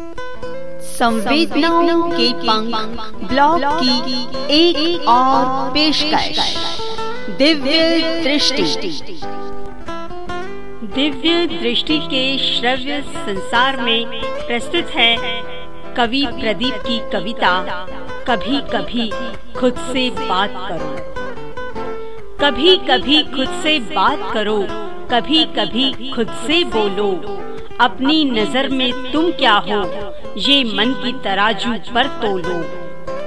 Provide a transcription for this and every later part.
संवेदनाओं के पंख ब्लॉग की एक, एक और पेशकश। दिव्य दृष्टि। दिव्य दृष्टि के श्रव्य संसार में प्रस्तुत है कवि प्रदीप की कविता कभी कभी खुद से बात करो। कभी कभी खुद से बात करो कभी कभी खुद से बोलो। अपनी नज़र में तुम क्या हो? ये मन की तराजू पर तोलो।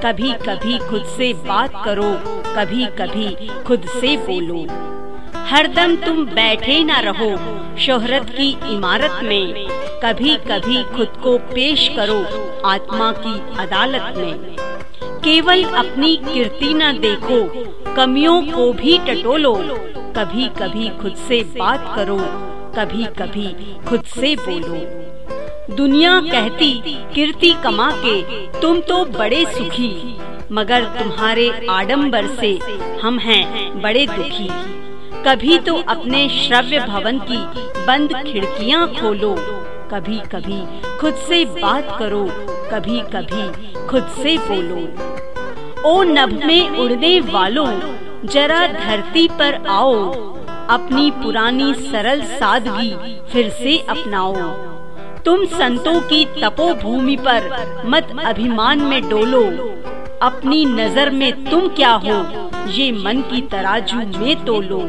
कभी कभी खुद से बात करो कभी कभी खुद से बोलो। हरदम तुम बैठे न रहो शोहरत की इमारत में। कभी कभी खुद को पेश करो आत्मा की अदालत में। केवल अपनी कीर्ति न देखो, कमियों को भी टटोलो। कभी कभी खुद से बात करो कभी कभी खुद से बोलो। दुनिया कहती, कीर्ति कमा के तुम तो बड़े सुखी, मगर तुम्हारे आडंबर से हम हैं बड़े दुखी। कभी तो अपने श्रव्य भवन की बंद खिड़कियाँ खोलो। कभी कभी खुद से बात करो कभी कभी खुद से बोलो। ओ नभ में उड़ने वालों, जरा धरती पर आओ अपनी पुरानी सरल सादगी फिर से अपनाओ। तुम संतों की तपो भूमि पर मत अभिमान में डोलो। अपनी नज़र में तुम क्या हो, ये मन की तराजू में तोलो।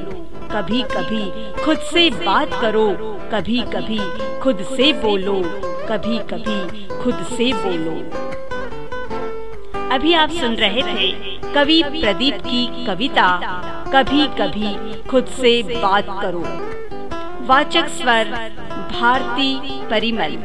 कभी कभी खुद से बात करो कभी कभी खुद से बोलो कभी कभी खुद से बोलो। अभी आप सुन रहे थे कवि प्रदीप की कविता। कभी कभी खुद से बात करो। वाचक स्वर भारती परिमल।